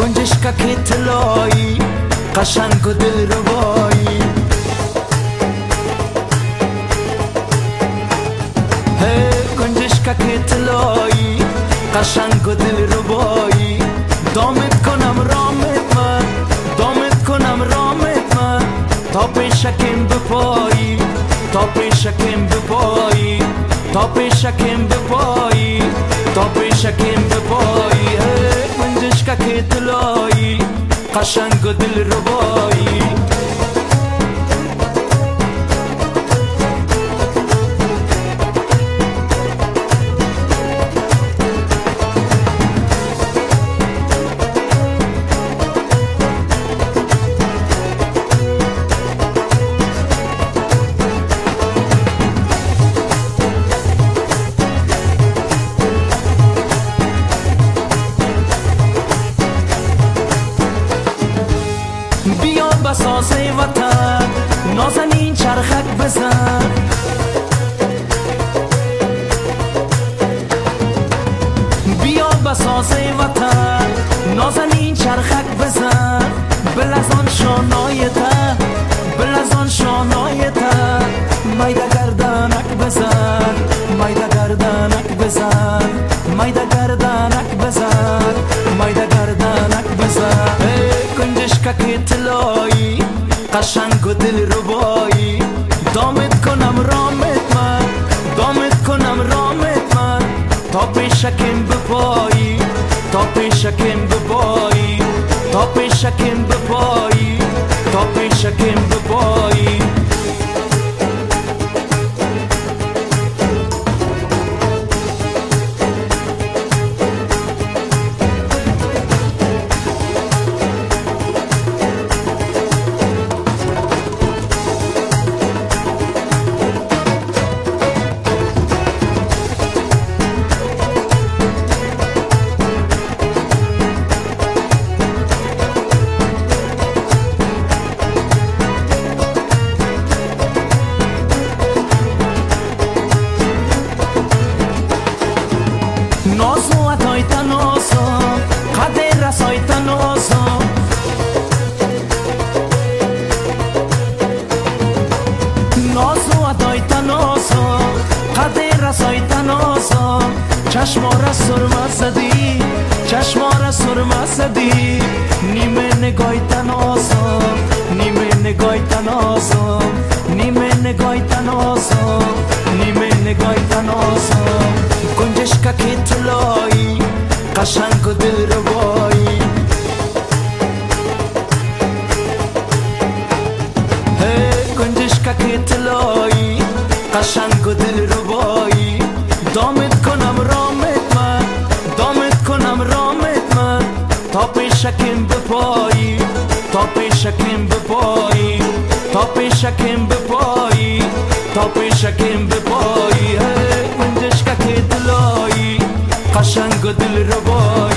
که طلایی قشنگ و دل ربایی که طلایی قشنگ و دل ربایی دامت کنم رامت من دامت کنم رامت من. تا پیشکم بپایی تا پیشکم بپایی. تا پیشکم بپایی تا پیشکم بپایی. که طلایی قشنگ دل ربایی چرخک بزن. بیا بسازه وطن نازنین چرخک بزن. بلزان شانای تا بلزان شانای تا میده گردنک بزن میده گردنک بزن. میده گردنک بزن میده گردنک بزن. کنجشکک طلایی قشنگ و دل ربایی دامت کنم رامت من. دامت کنم رامت من. تا پیشکم بپایی. تا پیشکم بپایی. تا پیشکم بپایی. تا پیشکم بپایی. چشمارا سرما زدی چشمارا سرما زدی. نیمه نگایتا نازو نیمه نگایتا نازو نیمه نگایتا نازو نیمه نگایتا نازو گنجشکا که طلایی قشنگ و دل پیشکم بپایی. تا پیشکم بپایی. تا پیشکم بپایی. تا پیشکم بپایی. قشنگ و دل ربایی